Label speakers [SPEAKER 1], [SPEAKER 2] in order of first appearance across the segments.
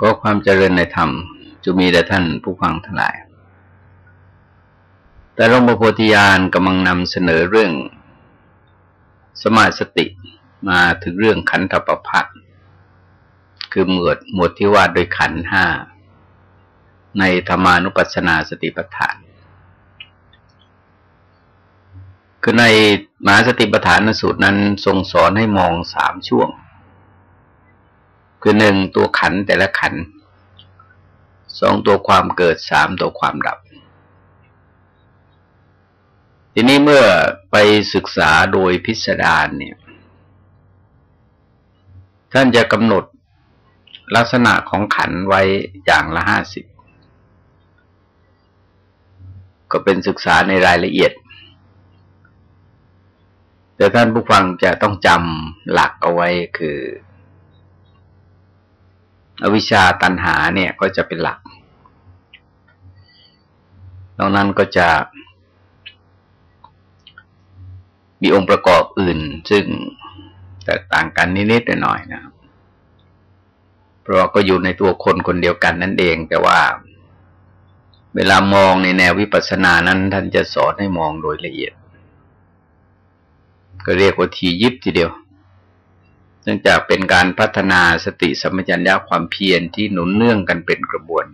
[SPEAKER 1] ก็ความเจริญในธรรมจะมีแด่ท่านผู้ฟังทั้งหลาย แต่หลวงพ่อโพธิญาณกำลังนำเสนอเรื่อง สมาสติมาถึงเรื่องขันธปภะคือหมวดหมวดที่ว่าโดยขันห้า ในธรรมานุปัสสนาสติปัฏฐาน คือในมหาสติปัฏฐานสูตรนั้นทรงสอนให้มองสามช่วง คือหนึ่งตัวขันแต่ละขันสองตัวความเกิดสามตัวความดับ ทีนี้เมื่อไปศึกษาโดยพิสดารเนี่ย ท่านจะกำหนดลักษณะของขันไว้อย่างละห้าสิบก็เป็นศึกษาในรายละเอียด แต่ท่านผู้ฟังจะต้องจำหลักเอาไว้คือ อวิชชาตันหาเนี่ยก็จะเป็นหลักนอกนั้นก็จะ มีองค์ประกอบอื่น ซึ่งแตกต่างกันนิดๆหน่อยๆนะครับพราะก็อยู่ในตัวคนคนเดียวกันนั่นเอง แต่ว่า เวลามองในแนววิปัสสนานั้น ท่านจะสอนให้มองโดยละเอียด ก็เรียกว่าทียิบทีเดียว นื่องจากเป็นการพัฒนาสติสัมปชัญญะความเพียรที่หนุนเนื่องกันเป็นกระบวน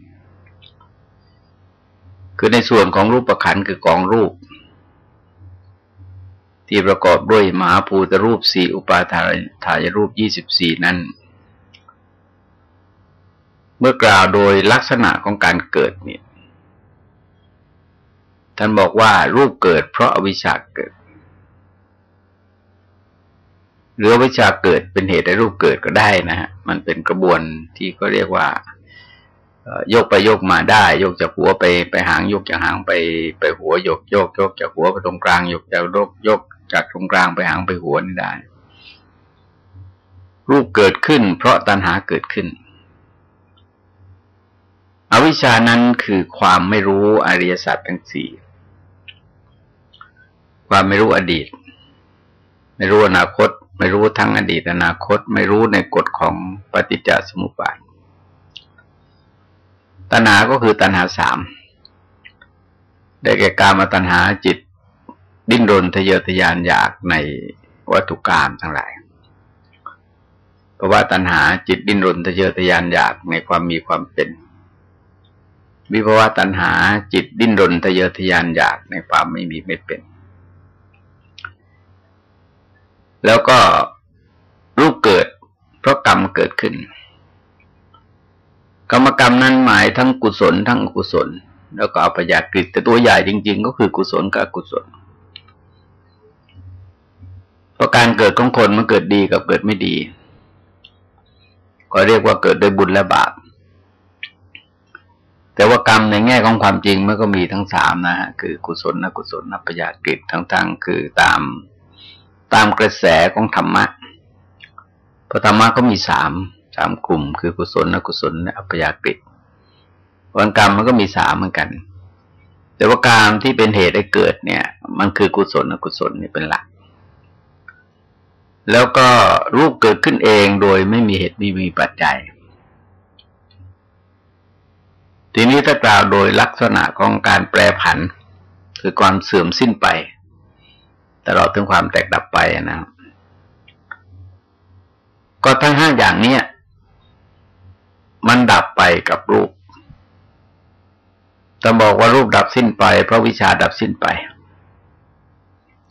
[SPEAKER 1] คือในส่วนของรูปประคันคือกองรูป ที่ประกอบด้วยมหาภูตรูปสี่อุปาทายรูปยี่สิบสี่นั้น เมื่อกล่าวโดยลักษณะของการเกิดเนี่ยท่านบอกว่ารูปเกิดเพราะอวิชชาเกิด หรือวิชาเกิดเป็นเหตุให้รูปเกิดก็ได้นะฮะมันเป็นกระบวนที่ก็เรียกว่าโยกไปโยกมาได้ โยกจากหัวไปไปหางโยกจากหางไปไปหัวโยกโยกโยกจากหัวไปตรงกลางโยกจากโยกโยกจากตรงกลางไปหางไปหัวนี่ได้ รูปเกิดขึ้น เพราะตัณหาเกิดขึ้น อวิชานั้นคือความไม่รู้อริยสัจทั้งสี่ความไม่รู้อดีต ไม่รู้อนาคต ไม่รู้ทั้งอดีตอนาคต ไม่รู้ในกฎของปฏิจจสมุปบาทตัณหาก็คือตัณหาสามได้แก่การมาตัณหาจิต ดิ้นรนทะเยอทะยานอยากในวัตถุกรรมทั้งหลายเพราะว่าตัณหาจิตดิ้นรนทะเยอทะยานอยากในความมีความเป็น วิภาวะตัณหาจิตดิ้นรนทะเยอทะยานอยากในความไม่มีไม่เป็น แล้วก็รูปเกิด เพราะกรรมเกิดขึ้น กรรมกรรมนั้นหมายทั้งกุศลทั้งอกุศล แล้วก็อัปยากฤิแต่ตัวใหญ่จริง ๆ ก็คือกุศลกับอกุศลเพราะการเกิดของคนมันเกิดดีกับเกิดไม่ดี ก็เรียกว่าเกิดโดยบุญและบาปแต่ว่ากรรมในแง่ของความจริงมันก็มีทั้งสามนะฮะคือกุศลอกุศลนัปยากิทั้งทั้งคือตาม ตามกระแสของธรรมะพระธรรมะก็มีสามสามกลุ่ม คือกุศลอกุศลอัปยากิวันกรรมมันก็มีสามเหมือนกัน แต่ว่ากรรมที่เป็นเหตุให้เกิดเนี่ย มันคือกุศลอกุศลนี่เป็นหลัก แล้วก็รูปเกิดขึ้นเองโดยไม่มีเหตุไม่มีปัจจัย ทีนี้ถ้ากล่าวโดยลักษณะของการแปรผัน คือความเสื่อมสิ้นไป ตลอดถึงความแตกดับไปนะก็ทั้งห้าอย่างนี้มันดับไปกับรูปต้องบอกว่ารูปดับสิ้นไปเพราะวิชาดับสิ้นไป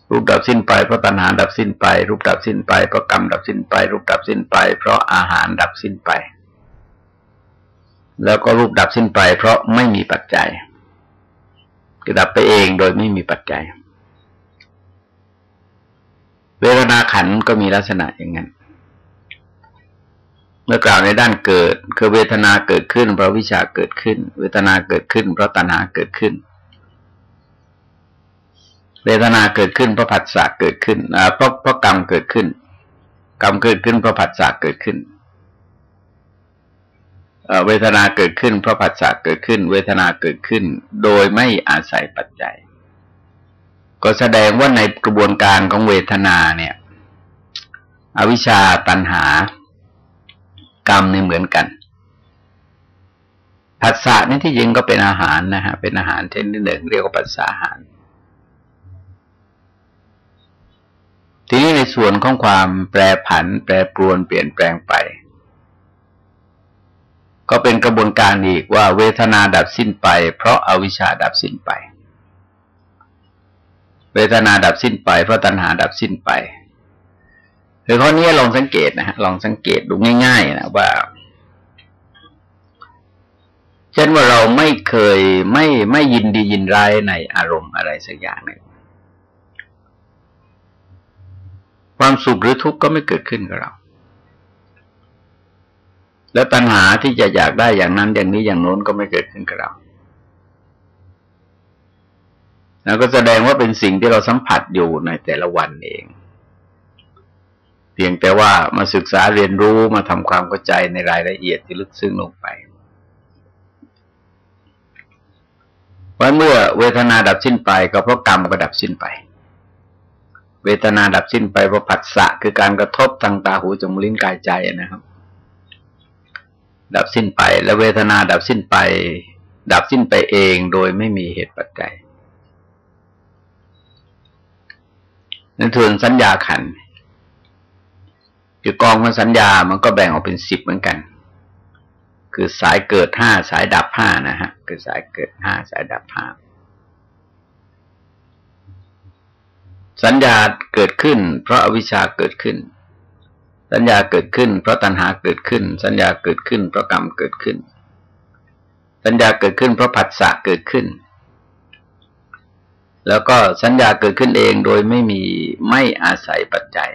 [SPEAKER 1] รูปดับสิ้นไปเพราะตัณหาดับสิ้นไป รูปดับสิ้นไปเพราะกรรมดับสิ้นไป รูปดับสิ้นไป เพราะอาหารดับสิ้นไป แล้วก็รูปดับสิ้นไป เพราะไม่มีปัจจัยคือดับไปเองโดยไม่มีปัจจัย เวทนาขันก็มีลักษณะอย่างนั้น เมื่อกล่าวในด้านเกิด คือเวทนาเกิดขึ้นเพราะวิชาเกิดขึ้น เวทนาเกิดขึ้นเพราะตัณหาเกิดขึ้น เวทนาเกิดขึ้นเพราะผัสสะเกิดขึ้นเพราะเพราะกรรมเกิดขึ้น กรรมเกิดขึ้นเพราะผัสสะเกิดขึ้นเวทนาเกิดขึ้นเพราะผัสสะเกิดขึ้น เวทนาเกิดขึ้น โดยไม่อาศัยปัจจัย ก็แสดงว่าในกระบวนการของเวทนาเนี่ย อวิชชาตันหากรรมเนี่ยเหมือนกันผัสสะนี่ที่จริงก็เป็นอาหารนะฮะ เป็นอาหารเช่นหนึ่งเรียกว่าผัสสะอาหาร ทีนี้ในส่วนของความแปรผัน แปรปรวนเปลี่ยนแปลงไป ก็เป็นกระบวนการอีกว่าเวทนาดับสิ้นไป เพราะอาวิชชาดับสิ้นไป เวทนาดับสิ้นไปเพราะตัณหาดับสิ้นไปคือข้อนี้ลองสังเกตนะฮะลองสังเกตดูง่ายๆนะว่า เช่นว่าเราไม่เคยไม่ไม่ยินดียินร้ายในอารมณ์อะไรสักอย่างหนึ่งความสุขหรือทุกข์ก็ไม่เกิดขึ้นกับเรา แล้วตัณหาที่จะอยากได้อย่างนั้นอย่างนี้อย่างโน้นก็ไม่เกิดขึ้นกับเรา แล้วก็แสดงว่าเป็นสิ่งที่เราสัมผัสอยู่ในแต่ละวันเอง เพียงแต่ว่ามาศึกษาเรียนรู้มาทำความเข้าใจในรายละเอียดที่ลึกซึ้งลงไปราเมื่อเวทนาดับสิ้นไปก็เพราะกรรมก็ดับสิ้นไป เวทนาดับสิ้นไปเพราะผัสสะคือการกระทบทางตาหูจมูกลิ้นกายใจนะครับ ดับสิ้นไป แล้วเวทนาดับสิ้นไป ดับสิ้นไปเองโดยไม่มีเหตุปัจจัย นั่นถือสัญญาขันคือกองมันสัญญามันก็แบ่งออกเป็นสิบเหมือนกัน คือสายเกิดห้าสายดับห้านะฮะ คือสายเกิดห้าสายดับห้าสัญญาเกิดขึ้น เพราะอวิชชาเกิดขึ้น สัญญาเกิดขึ้น เพราะตัณหาเกิดขึ้น สัญญาเกิดขึ้น เพราะกรรมเกิดขึ้น สัญญาเกิดขึ้น เพราะผัสสะเกิดขึ้น แล้วก็สัญญาเกิดขึ้นเองโดยไม่มีไม่อาศัยปัจจัย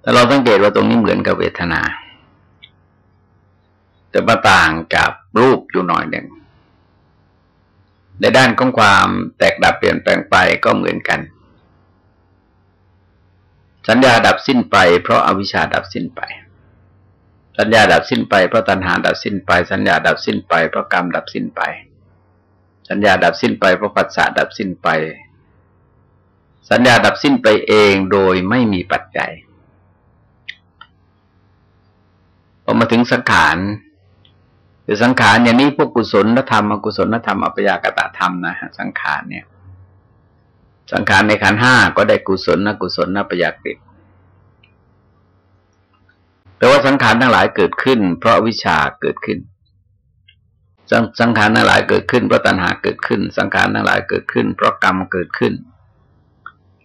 [SPEAKER 1] แต่เราสังเกตว่าตรงนี้เหมือนกับเวทนา แต่มาต่างกับรูปอยู่หน่อยหนึ่ง ในด้านของความแตกดับเปลี่ยนแปลงไปก็เหมือนกัน สัญญาดับสิ้นไปเพราะอาวิชชาดับสิ้นไป สัญญาดับสิ้นไปเพราะตัณหาดับสิ้นไป สัญญาดับสิ้นไปเพราะกรรมดับสิ้นไป สัญญาดับสิ้นไปเพราะปัสสะดับสิ้นไป สัญญาดับสิ้นไปเองโดยไม่มีปัจจัยพอมาถึงสังขารคือสังขารอย่างนี้พวกกุศลธรรมอกุศลธรรมอัปยากตธรรมนะฮะสังขารเนี่ย สังขารในขันห้าก็ได้กุศลนกุศลนปยากฤิแต่ว่าสังขารทั้งหลายเกิดขึ้น เพราะวิชาเกิดขึ้น สังสังขารทั้งหลายเกิดขึ้นเพราะตัณหาเกิดขึ้น สังขารทั้งหลายเกิดขึ้น เพราะกรรมเกิดขึ้น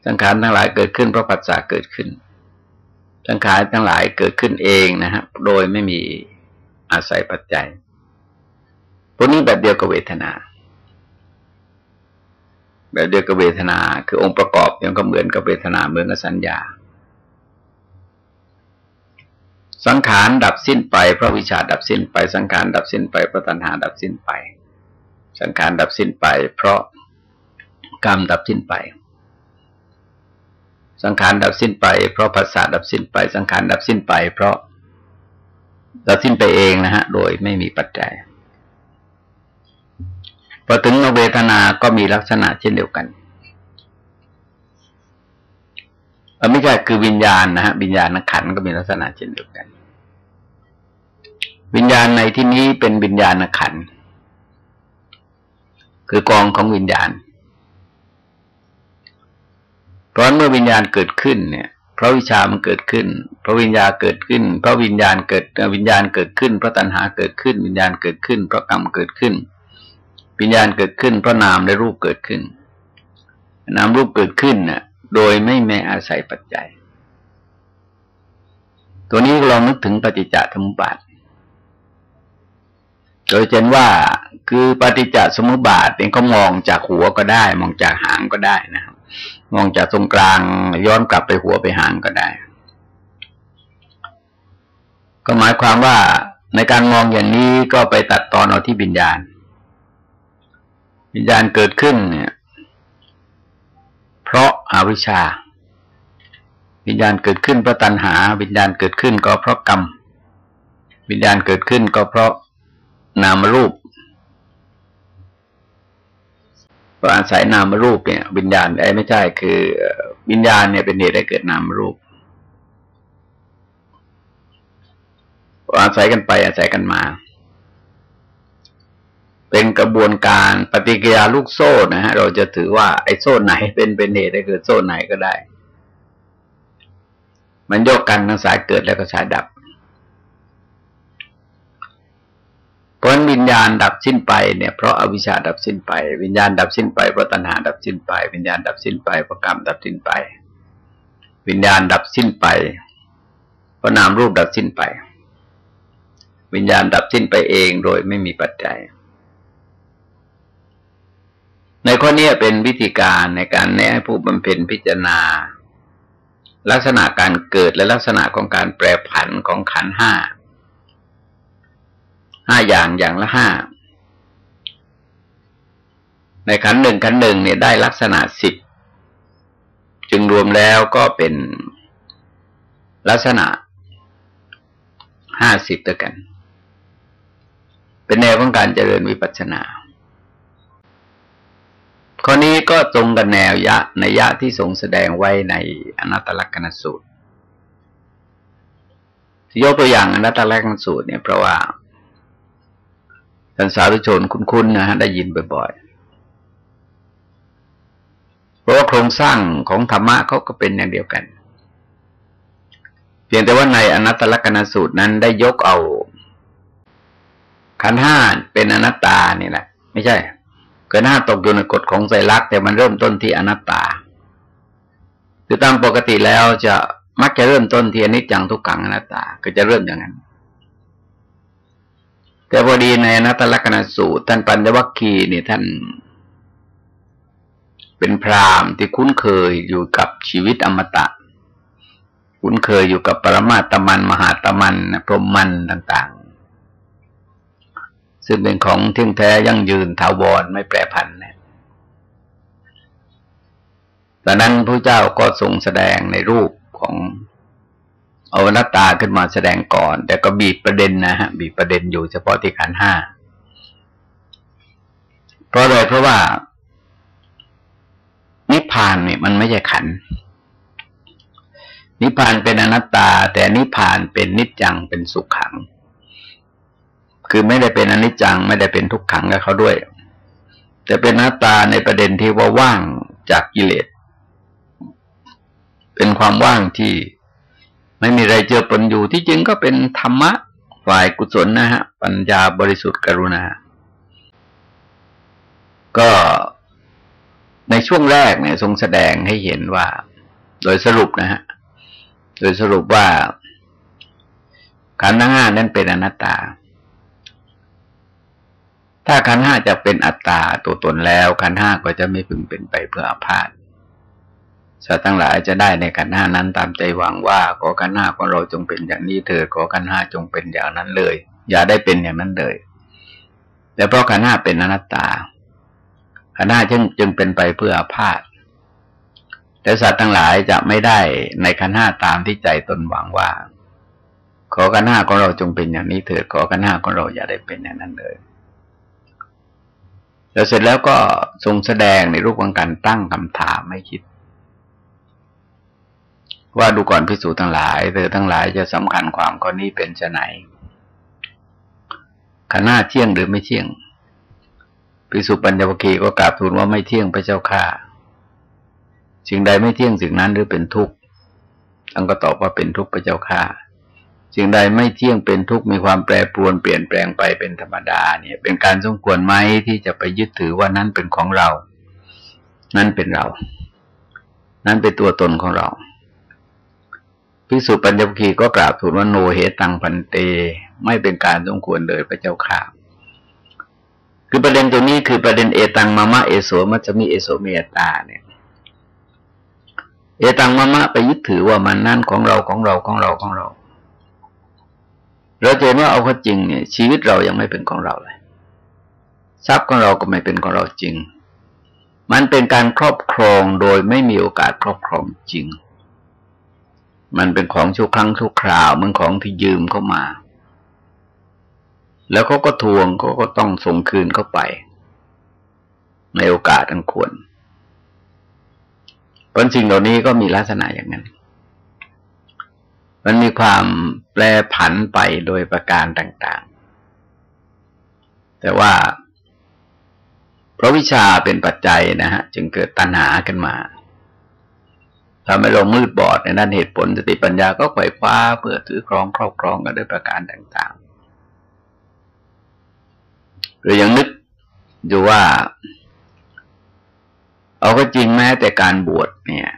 [SPEAKER 1] สังขารทั้งหลายเกิดขึ้นเพราะปัจจาเกิดขึ้น สังขารทั้งหลายเกิดขึ้นเองนะฮะโดยไม่มีอาศัยปัจจัยพวกนี้แบบเดียวกับเวทนา แบบเดียวกับเวทนา คือองค์ประกอบยังก็เหมือนกับเวทนาเหมือนกับสัญญา สังขารดับสิ้นไปเพราะวิชาดับสิ้นไป สังขารดับสิ้นไปเพราะตัณหาดับสิ้นไป สังขารดับสิ้นไป เพราะกรรมดับสิ้นไป สังขารดับสิ้นไป เพราะภาษาดับสิ้นไป สังขารดับสิ้นไป เพราะดับสิ้นไปเองนะฮะ โดยไม่มีปัจจัยพอถึงเวทนา ก็มีลักษณะเช่นเดียวกัน มันไม่ใช่คือวิญญาณนะฮะวิญญาณขันก็มีลักษณะเช่นเดียวกัน วิญญาณในที่นี้เป็นวิญญาณขันคือกองของวิญญาณ เพราะเมื่อวิญญาณเกิดขึ้นเนี่ยพระวิชามันเกิดขึ้น พระวิญญาเกิดขึ้น พระวิญญาณเกิดวิญญาณเกิดขึ้น พระตัณหาเกิดขึ้น วิญญาณเกิดขึ้น พระกรรมเกิดขึ้น วิญญาณเกิดขึ้น พระนามและรูปเกิดขึ้น นามรูปเกิดขึ้นน่ะ โดยไม่แม่อาศัยปัจจัย ตัวนี้ลองนึกถึงปฏิจจสมุปบาท โดยเช่นว่าคือปฏิจจสมุปบาทเป็นก็มองจากหัวก็ได้ มองจากหางก็ได้นะครับ มองจากตรงกลางย้อนกลับไปหัวไปหางก็ได้ ก็หมายความว่าในการมองอย่างนี้ก็ไปตัดตอนเอาที่บิญญาณวิญญาณเกิดขึ้นเนี่ย เพราะอาวิชชา วิญญาณเกิดขึ้นเพราะตัณหา วิญญาณเกิดขึ้นก็เพราะกรรม วิญญาณเกิดขึ้นก็เพราะนามรูปเพราะอาศัยนามรูปเนี่ย วิญญาณไอ้ไม่ใช่คือ วิญญาณเนี่ยเป็นเหตุให้เกิดนามรูปอาศัยกันไปอาศัยกันมา เป็นกระบวนการปฏิกิริยาลูกโซ่นะฮะเราจะถือว่าไอ้โซ่ไหนเป็นเป็นเหตุได้เกิดโซ่ไหนก็ได้ มันโยกกันทั้งสายเกิดแล้วก็สายดับเพราะวิญญาณดับสิ้นไปเนี่ยเพราะอาวิชชาดับสิ้นไป วิญญาณดับสิ้นไปเพราะตัณหาดับสิ้นไป วิญญาณดับสิ้นไปเพราะกรรมดับสิ้นไป วิญญาณดับสิ้นไปเพราะนามรูปดับสิ้นไป วิญญาณดับสิ้นไปเองโดยไม่มีปัจจัย ในข้อนี้เป็นวิธีการในการแนะให้ผู้บำเพ็ญพิจารณา ลักษณะการเกิดและลักษณะของการแปรผันของขันห้าห้าอย่างอย่างละห้าในขันหนึ่งขันหนึ่งเนี่ยได้ลักษณะสิบจึงรวมแล้วก็เป็นลักษณะห้าสิบด้วยกัน เป็นแนวของการเจริญวิปัสสนา ข้อนี้ก็ตรงกับแนวยะในยะที่ทรงแสดงไว้ในอนัตตลกนสูตรยกตัวอย่างอนัตตลกนสูตรเนี่ยเพราะว่าท่านสาธุชนคุ้นๆนะฮะได้ยินบ่อยๆ เพราะว่าโครงสร้างของธรรมะเขาก็เป็นอย่างเดียวกัน เพียงแต่ว่าในอนัตตลกนสูตรนั้นได้ยกเอาขันห้าเป็นอนัตตานี่แหละ ไม่ใช่ กินห้าตกอยู่ในกฎของใจรักแต่มันเริ่มต้นที่อนัตตา คือตามปกติแล้วจะมักจะเริ่มต้นที่อนิจจังทุกขังอนัตตา ก็จะเริ่มอย่างนั้น แต่พอดีในนัตลกนสูตร ท่านปัญญวัคคีนี่ท่าน เป็นพราหมณ์ที่คุ้นเคยอยู่กับชีวิตอมตะ คุ้นเคยอยู่กับปรมาตมัน มหาตมันพรหมมันต่างๆ ซึ่งเป็นของเที่ยงแท้ยั่งยืนถาวรไม่แปรผันเนี่ยดังนั้นพระเจ้าก็ทรงแสดงในรูปของอาหน้าตาขึ้นมาแสดงก่อน แต่ก็บีบประเด็นนะฮะบีบประเด็นอยู่เฉพาะที่ขันห้าเพราะอะไรเพราะว่า นิพพานเนี่ยมันไม่ใช่ขัน นิพพานเป็นอนัตตา แต่นิพพานเป็นนิจจังเป็นสุขขัง คือไม่ได้เป็นอนิจจังไม่ได้เป็นทุกขังกับเขาด้วย แต่เป็นอนัตตาในประเด็นที่ว่าว่างจากกิเลส เป็นความว่างที่ไม่มีอะไรเจือปนอยู่ที่จริงก็เป็นธรรมะฝ่ายกุศลนะฮะ ปัญญาบริสุทธิ์กรุณา ก็ในช่วงแรกเนี่ยทรงแสดงให้เห็นว่า โดยสรุปนะฮะ โดยสรุปว่าขันธ์ห้านั้นเป็นอนัตตา ถ้าขันห้าจะเป็นอัตตาตัวตนแล้วขันห้าก็จะไม่พึงเป็นไปเพื่ออาพาธสัตว์ทั้งหลายจะได้ในขันห้านั้นตามใจหวังว่าขอขันห้าของเราจงเป็นอย่างนี้เถิดขอขันห้าจงเป็นอย่างนั้นเลย อย่าได้เป็นอย่างนั้นเลยแต่เพราะขันห้าเป็นอนัตตาขันห้าจึงจึงเป็นไปเพื่ออาพาธแต่สัตว์ทั้งหลายจะไม่ได้ในขันห้าตามที่ใจตนหวังว่า ขอขันห้าของเราจงเป็นอย่างนี้เถิดขอขันห้าของเราอย่าได้เป็นอย่างนั้นเลย แล้วเสร็จแล้วก็ทรงแสดงในรูปของการตั้งคำถามไม่คิด ว่าดูก่อนพิสูจน์ทั้งหลายเธอทั้งหลายจะสำคัญความข้อนี้เป็นจะไหนขณะเที่ยงหรือไม่เที่ยงพิสุปัญญวคีก็กราบทูลว่าไม่เที่ยงพระเจ้าข้าสิ่งใดไม่เที่ยงสิ่งนั้นหรือเป็นทุกข์ท่านก็ตอบว่าเป็นทุกข์พระเจ้าข้า สิ่งใดไม่เที่ยงเป็นทุกข์มีความแปรปรวนเปลี่ยนแปลงไปเป็นธรรมดาเนี่ย เป็นการสมควรไหมที่จะไปยึดถือว่านั้นเป็นของเรา นั่นเป็นเรา นั่นเป็นตัวตนของเราพิสุปัญญคีก็กราบทูลว่าโนเหตังพันเต ไม่เป็นการสมควรเลยพระเจ้าข่าคือประเด็นตรงนี้คือประเด็นเอตังมามะเอโสมัจะมีเอโสเมตาเนี่ยเอตังมามะไปยึดถือว่ามันนั่นของเราของเราของเราของเรา เราเห็นว่าเอาข้อจริงเนี่ยชีวิตเรายังไม่เป็นของเราเลย ทรัพย์ของเราก็ไม่เป็นของเราจริง มันเป็นการครอบครองโดยไม่มีโอกาสครอบครองจริง มันเป็นของชั่วครั้งชั่วคราวมันของที่ยืมเข้ามา แล้วเขาก็ทวงเขาก็ต้องส่งคืนเข้าไป ในโอกาสอันควรผลสิ่งเหล่านี้ก็มีลักษณะอย่างนั้น มันมีความแปรผันไปโดยประการต่าง ๆ แต่ว่าเพราะวิชาเป็นปัจจัยนะฮะ จึงเกิดตัณหาขึ้นมาทำให้เรามืดบอดในนั้นเหตุผลสติปัญญาก็ไขว่คว้าเพื่อถือครองครอบครองกันด้วยประการต่างๆหรือยังนึกอยู่ว่า เอาก็จริงแม้แต่การบวชเนี่ย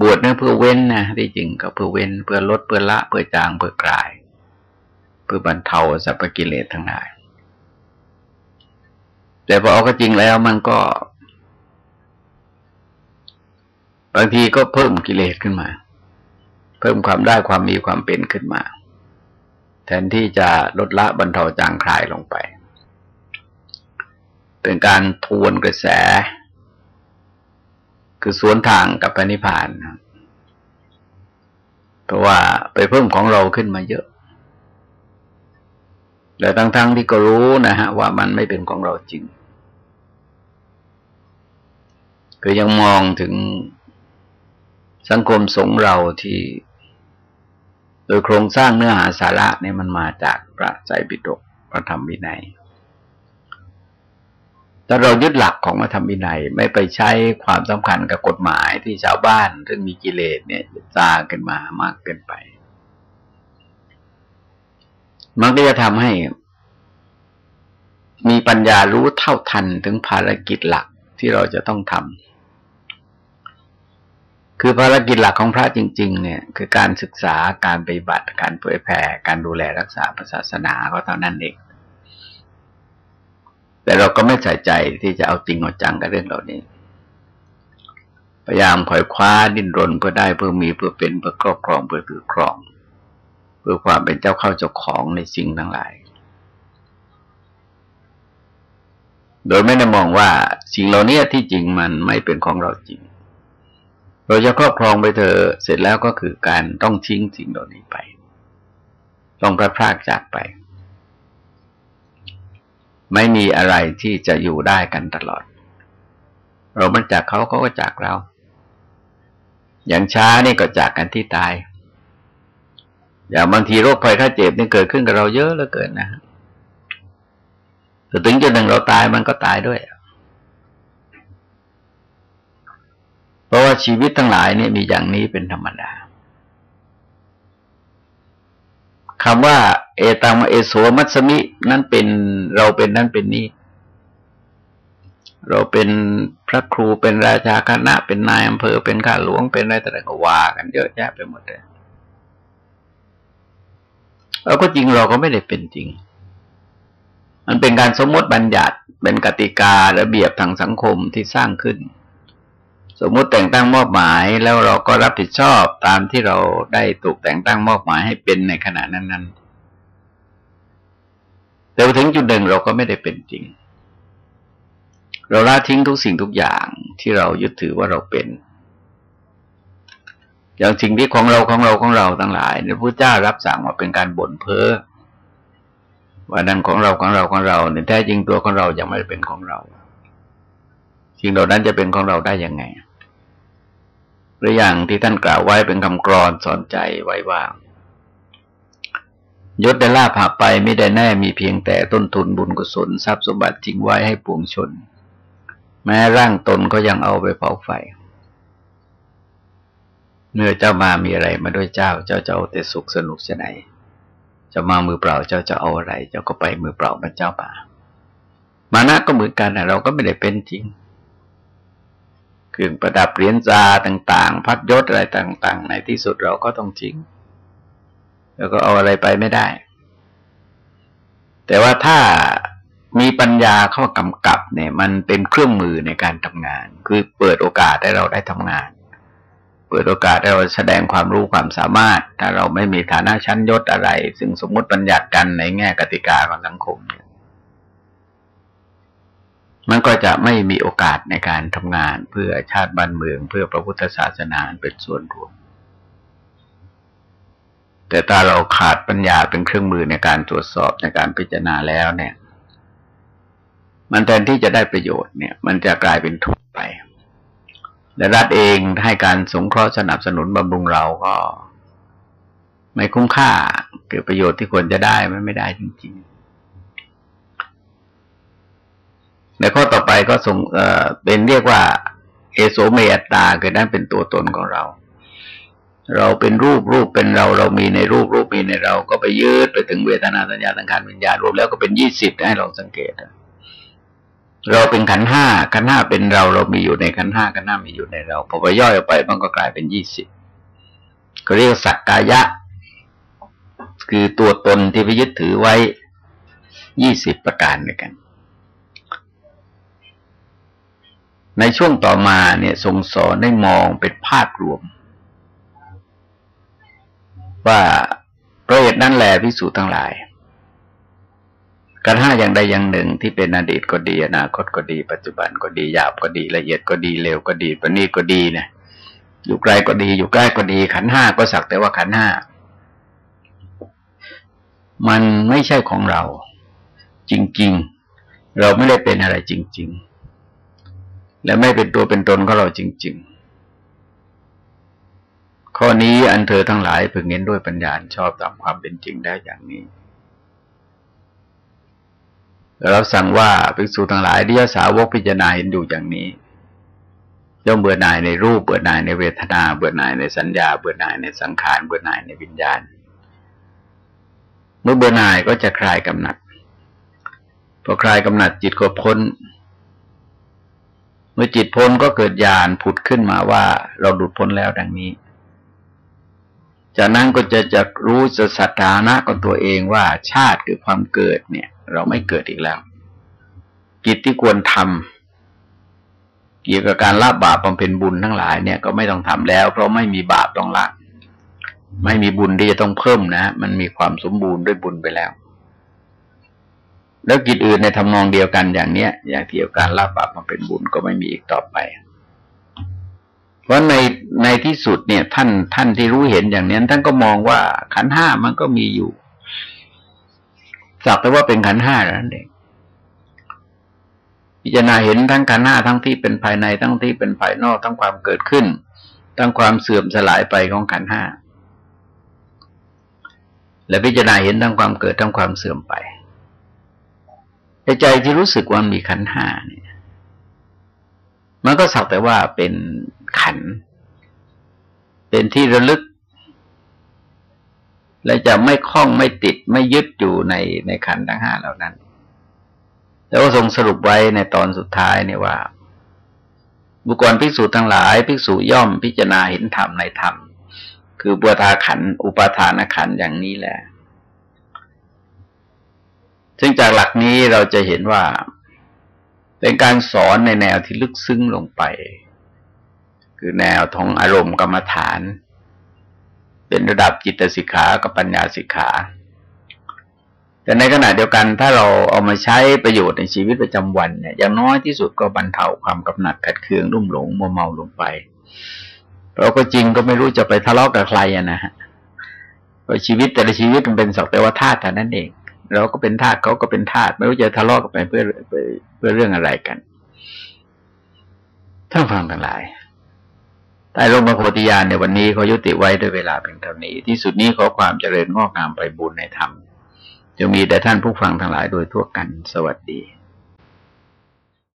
[SPEAKER 1] บวชเนี่ยเพื่อเว้นนะที่จริงก็เพื่อเว้น เพื่อลดเพื่อละเพื่อจางเพื่อกลาย เพื่อบรรเทาสัพพกิเลสทั้งหลาย แต่พอเอาก็จริงแล้วมันก็ บางทีก็เพิ่มกิเลสขึ้นมา เพิ่มความได้ความมีความเป็นขึ้นมา แทนที่จะลดละบรรเทาจางคลายลงไป เป็นการทวนกระแส คือสวนทางกับปณิพานนะเพราะว่าไปเพิ่มของเราขึ้นมาเยอะแต่ทั้งๆทที่ก็รู้นะฮะ ว่ามันไม่เป็นของเราจริงคือยังมองถึงสังคมสงเราที่ โดยโครงสร้างเนื้อหาสาระเนี่ยมันมาจากพระใจปิฎกพระธรรมวินัย ถ้าเรายึดหลักของพระธรรมวินัยไม่ไปใช้ความสำคัญกับกฎหมายที่ชาวบ้านซึ่งมีกิเลสเนี่ยจาขึ้นมามากเกินไป มันก็จะทำให้ มีปัญญารู้เท่าทันถึงภารกิจหลักที่เราจะต้องทำคือภารกิจหลักของพระจริง ๆ เนี่ย คือการศึกษาการปฏิบัติการเผยแผ่การดูแลรักษาศาสนาก็เท่านั้นเอง แต่เราก็ไม่ใส่ใจที่จะเอาจริงเอาจังกับเรื่องเหล่านี้ พยายามขอยคว้าดิ้นรนเพื่อได้เพื่อมีเพื่อเป็นเพื่อครอบครองเพื่อถือครอง เพื่อความเป็นเจ้าเข้าเจ้าของในสิ่งทั้งหลาย โดยไม่ได้มองว่าสิ่งเหล่านี้ที่จริงมันไม่เป็นของเราจริง เราจะครอบครองไปเถอะเสร็จแล้วก็คือการต้องทิ้งสิ่งเหล่านี้ไป ต้องพระพรากจากไป ไม่มีอะไรที่จะอยู่ได้กันตลอด เรามันจากเขาเขาก็จากเรา อย่างช้านี่ก็จากกันที่ตาย อย่างบางทีโรคภัยไข้เจ็บนี่เกิดขึ้นกับเราเยอะเหลือเกินนะแต่ถึงจุดหนึ่งเราตายมันก็ตายด้วย เพราะว่าชีวิตทั้งหลายเนี่ยมีอย่างนี้เป็นธรรมดาคำว่า เอตังเอโสมัสมิ นั่นเป็นเราเป็นนั่นเป็นนี่เราเป็นพระครูเป็นราชาคณะ เป็นนายอำเภอเป็นข้าหลวงเป็นอะไรแต่ละก็ว่ากันเยอะแยะไปหมดเลยแล้วก็จริงเราก็ไม่ได้เป็นจริง มันเป็นการสมมติบัญญัติเป็นกติการะเบียบทางสังคมที่สร้างขึ้น สมมติแต่งตั้งมอบหมายแล้วเราก็รับผิดชอบตามที่เราได้ถูกแต่งตั้งมอบหมายให้เป็นในขณะนั้นๆ แต่ถึงจุดหนึ่งเราก็ไม่ได้เป็นจริง เราละทิ้งทุกสิ่งทุกอย่างที่เรายึดถือว่าเราเป็น อย่างสิ่งที่ของเราของเราของเราทั้งหลายเนี่ยพระเจ้ารับสั่งว่าเป็นการบ่นเพ้อว่านั่นของเราของเราของเราเนี่ยแท้จริงตัวของเรายังไม่เป็นของเราสิ่งเหล่านั้นจะเป็นของเราได้ยังไงหรืออย่างที่ท่านกล่าวไว้เป็นคำกรอนสอนใจไว้ว่า ยศได้ลาภาไปไม่ได้แน่มีเพียงแต่ต้นทุนบุญกุศลทรัพย์สมบัติจริงไว้ให้ปวงชน แม้ร่างตนก็ยังเอาไปเผาไฟเมื่อเจ้ามามีอะไรมาด้วยเจ้า เจ้าจะเอาแต่สุขสนุกจะไหนจะมามือเปล่าเจ้าจะเอาอะไร เจ้าก็ไปมือเปล่ามันเจ้าป่ามานะก็เหมือนกันนะเราก็ไม่ได้เป็นจริงเครื่องประดับเหรียญจาต่าง ๆ พัดยศอะไรต่าง ๆ ในที่สุดเราก็ต้องทิ้ง แล้วก็เอาอะไรไปไม่ได้ แต่ว่าถ้ามีปัญญาเข้ากำกับเนี่ย มันเป็นเครื่องมือในการทำงาน คือเปิดโอกาสให้เราได้ทำงาน เปิดโอกาสให้เราแสดงความรู้ความสามารถ ถ้าเราไม่มีฐานะชั้นยศอะไร ซึ่งสมมติบัญญัติกันในแง่กติกาของสังคมเนี่ยมันก็จะไม่มีโอกาสในการทำงานเพื่อชาติบ้านเมือง เพื่อพระพุทธศาสนาเป็นส่วนรวม แต่ถ้าเราขาดปัญญาเป็นเครื่องมือในการตรวจสอบในการพิจารณาแล้วเนี่ย มันแทนที่จะได้ประโยชน์เนี่ย มันจะกลายเป็นทุกข์ไป และรัฐเองให้การสงเคราะห์สนับสนุนบำรุงเราก็ ไม่คุ้มค่าเกิดประโยชน์ที่ควรจะได้มันไม่ได้จริงๆในข้อต่อไปก็ส่งเอ่อเป็นเรียกว่า เอโสเมตตาคือนั่นเป็นตัวตนของเรา เราเป็นรูปรูปเป็นเราเรามีในรูปรูปมีในเราก็ไปยืดไปถึงเวทนาสัญญาสังขารวิญญาณรวมแล้วก็เป็นยี่สิบให้เราสังเกตเราเป็นขันห้าขันห้าเป็นเราเรามีอยู่ในขันห้าขันห้ามีอยู่ในเราพอไปย่อยออกไปมันก็กลายเป็นยี่สิบก็เรียกสักกายะ คือตัวตนที่ไปยึดถือไว้ยี่สิบประการด้วยกัน ในช่วงต่อมาเนี่ยทรงสอนได้มองเป็นภาพรวม ว่าประเหตุนั้นแหละพิสูจน์ทั้งหลายกันห้าอย่างใดอย่างหนึ่งที่เป็นอดีตก็ดี อนาคตก็ดี ปัจจุบันก็ดีหยาบก็ดีละเอียดก็ดีเร็วก็ดีประณีตก็ดีเนี่ยอยู่ไกลก็ดีอยู่ใกล้ก็ดี ขันห้าก็สักแต่ว่าขันห้ามันไม่ใช่ของเรา จริง ๆ เราไม่ได้เป็นอะไรจริง ๆ และไม่เป็นตัวเป็นตนของเราจริง ๆ ข้อนี้อันเธอทั้งหลายพึงเห็นด้วยปัญญาชอบตามความเป็นจริงได้อย่างนี้เราสั่งว่าภิกษุทั้งหลายที่ยสาวกพิจารณาเห็นอยู่อย่างนี้ย่อมเบื่อหน่ายในรูปเบื่อหน่ายในเวทนา เบื่อหน่ายในสัญญา เบื่อหน่ายในสังขารเบื่อหน่ายในวิญญาณ เมื่อเบื่อหน่ายก็จะคลายกำหนัดพอคลายกำหนัดจิตก็พ้น เมื่อจิตพ้นก็เกิดญาณผุดขึ้นมาว่าเราดุดพ้นแล้วดังนี้ จากนั้นก็จะจะรู้จะสัตฐานะของตัวเองว่าชาติคือความเกิดเนี่ย เราไม่เกิดอีกแล้ว กิจที่ควรทำเกี่ยวกับการละบาปบำเพ็ญบุญทั้งหลายเนี่ยก็ไม่ต้องทำแล้ว เพราะไม่มีบาปต้องละไม่มีบุญที่จะต้องเพิ่มนะ มันมีความสมบูรณ์ด้วยบุญไปแล้ว แล้วกิจอื่นในทำนองเดียวกันอย่างเนี้ย อย่างเกี่ยวกับการละบาปมาเป็นบุญก็ไม่มีอีกต่อไป เพราะในในที่สุดเนี่ย ท่านท่านที่รู้เห็นอย่างนี้ท่านก็มองว่าขันห้ามันก็มีอยู่สักแต่ว่าเป็นขันห้านั่นเองพิจารณาเห็นทั้งขันห้าทั้งที่เป็นภายในทั้งที่เป็นภายนอกทั้งความเกิดขึ้น ทั้งความเสื่อมสลายไปของขันห้าและพิจารณาเห็นทั้งความเกิดทั้งความเสื่อมไปใจที่รู้สึกว่ามีขันห้าเนี่ย มันก็สักแต่ว่าเป็น ขัน เป็นที่ระลึก และจะไม่คล้องไม่ติดไม่ยึดอยู่ในในขันทั้งห้าเหล่านั้น แล้วก็ทรงสรุปไว้ในตอนสุดท้ายเนี่ยว่า บุคคลภิกษุทั้งหลาย ภิกษุย่อมพิจารณาเห็นธรรมในธรรม คือบัวทาขัน อุปทานขันอย่างนี้แหละ ซึ่งจากหลักนี้เราจะเห็นว่าเป็นการสอนในแนวที่ลึกซึ้งลงไป คือแนวทองอารมณ์กรรมฐาน เป็นระดับจิตสิกขากับปัญญาสิกขา แต่ในขณะเดียวกันถ้าเราเอามาใช้ประโยชน์ในชีวิตประจำวันเนี่ยอย่างน้อยที่สุดก็บรรเทาความกำหนัดขัดเคืองรุ่มหลงมัวเมาลงไปเราก็จริงก็ไม่รู้จะไปทะเลาะกับใครนะฮะเพราะชีวิตแต่ละชีวิตมันเป็นสักแต่ว่าธาตุแต่นั้นเอง เราก็เป็นธาตุเขาก็เป็นธาตุไม่รู้จะทะเลาะกันไปเพื่อเพื่อเรื่องอะไรกันท่านฟังทั้งหลาย ใต้ร่มพระโพธิญาณในวันนี้เขายุติไว้ด้วยเวลาเพียงเท่านี้ ที่สุดนี้ขอความเจริญงอกงามไปบุญในธรรมจะมีแต่ท่านผู้ฟังทั้งหลายโดยทั่วกันสวัสดี